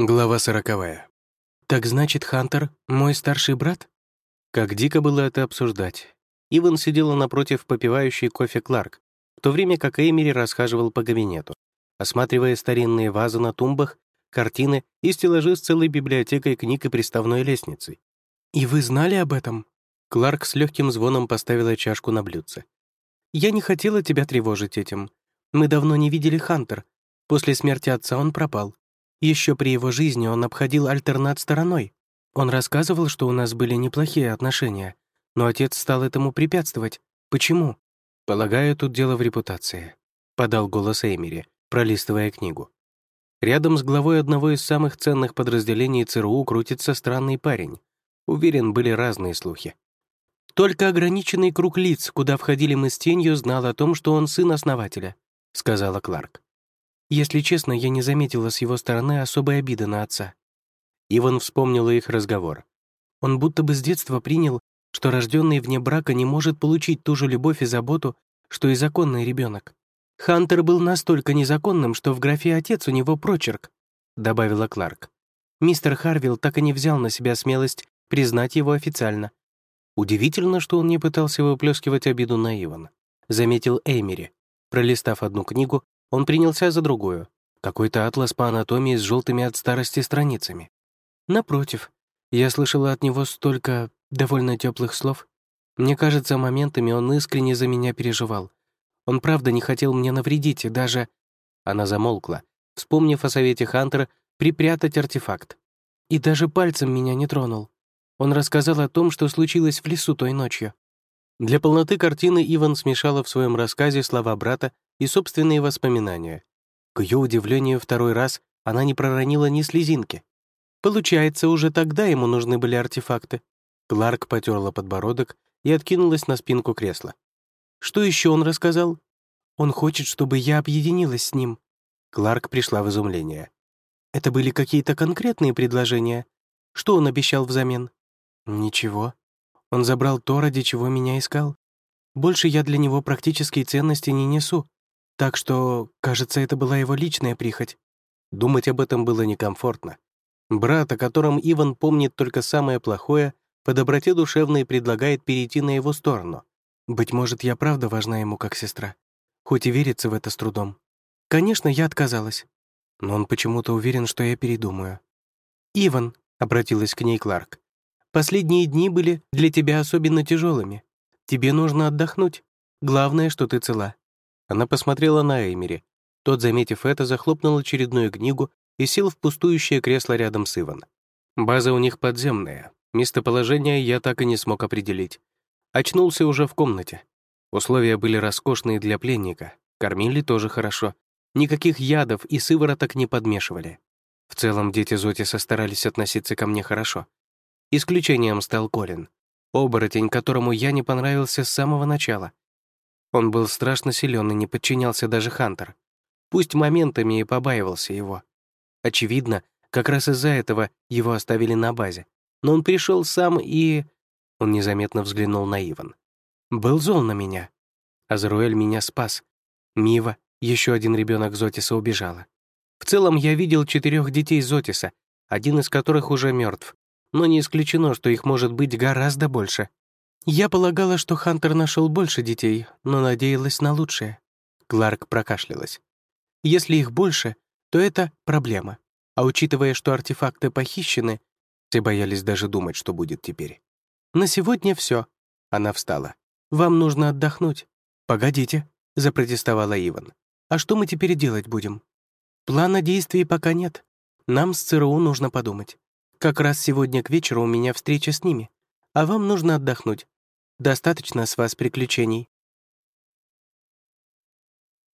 Глава сороковая. «Так значит, Хантер — мой старший брат?» Как дико было это обсуждать. Иван сидела напротив попивающей кофе Кларк, в то время как Эймери расхаживал по кабинету, осматривая старинные вазы на тумбах, картины и стеллажи с целой библиотекой книг и приставной лестницей. «И вы знали об этом?» Кларк с легким звоном поставила чашку на блюдце. «Я не хотела тебя тревожить этим. Мы давно не видели Хантер. После смерти отца он пропал. Еще при его жизни он обходил альтернат стороной. Он рассказывал, что у нас были неплохие отношения, но отец стал этому препятствовать. Почему? Полагаю, тут дело в репутации, подал голос Эймери, пролистывая книгу. Рядом с главой одного из самых ценных подразделений ЦРУ крутится странный парень. Уверен, были разные слухи. Только ограниченный круг лиц, куда входили мы с тенью, знал о том, что он сын основателя, сказала Кларк. Если честно, я не заметила с его стороны особой обиды на отца. Иван вспомнила их разговор. Он будто бы с детства принял, что рожденный вне брака не может получить ту же любовь и заботу, что и законный ребенок. Хантер был настолько незаконным, что в графе «отец» у него прочерк, добавила Кларк. Мистер Харвилл так и не взял на себя смелость признать его официально. Удивительно, что он не пытался выплескивать обиду на Ивана, заметил Эймери, пролистав одну книгу он принялся за другую. Какой-то атлас по анатомии с желтыми от старости страницами. Напротив, я слышала от него столько довольно теплых слов. Мне кажется, моментами он искренне за меня переживал. Он правда не хотел мне навредить, и даже... Она замолкла, вспомнив о совете Хантера припрятать артефакт. И даже пальцем меня не тронул. Он рассказал о том, что случилось в лесу той ночью. Для полноты картины Иван смешала в своем рассказе слова брата и собственные воспоминания. К ее удивлению, второй раз она не проронила ни слезинки. Получается, уже тогда ему нужны были артефакты. Кларк потерла подбородок и откинулась на спинку кресла. Что еще он рассказал? Он хочет, чтобы я объединилась с ним. Кларк пришла в изумление. Это были какие-то конкретные предложения? Что он обещал взамен? Ничего. Он забрал то, ради чего меня искал. Больше я для него практические ценности не несу. Так что, кажется, это была его личная прихоть. Думать об этом было некомфортно. Брат, о котором Иван помнит только самое плохое, по доброте душевной предлагает перейти на его сторону. Быть может, я правда важна ему как сестра. Хоть и верится в это с трудом. Конечно, я отказалась. Но он почему-то уверен, что я передумаю. «Иван», — обратилась к ней Кларк, «последние дни были для тебя особенно тяжелыми. Тебе нужно отдохнуть. Главное, что ты цела. Она посмотрела на Эймери. Тот, заметив это, захлопнул очередную книгу и сел в пустующее кресло рядом с Иван. База у них подземная. Местоположение я так и не смог определить. Очнулся уже в комнате. Условия были роскошные для пленника. Кормили тоже хорошо. Никаких ядов и сывороток не подмешивали. В целом дети Зотиса старались относиться ко мне хорошо. Исключением стал Колин. Оборотень, которому я не понравился с самого начала. Он был страшно силен и не подчинялся даже Хантер. Пусть моментами и побаивался его. Очевидно, как раз из-за этого его оставили на базе. Но он пришел сам и... Он незаметно взглянул на Иван. «Был зол на меня. Азруэль меня спас. Мива, еще один ребенок Зотиса, убежала. В целом я видел четырех детей Зотиса, один из которых уже мертв. Но не исключено, что их может быть гораздо больше. Я полагала, что Хантер нашел больше детей, но надеялась на лучшее. Кларк прокашлялась. Если их больше, то это проблема. А учитывая, что артефакты похищены, все боялись даже думать, что будет теперь. На сегодня все. Она встала. Вам нужно отдохнуть. Погодите, запротестовала Иван. А что мы теперь делать будем? Плана действий пока нет. Нам с ЦРУ нужно подумать. Как раз сегодня к вечеру у меня встреча с ними. А вам нужно отдохнуть. Достаточно с вас приключений.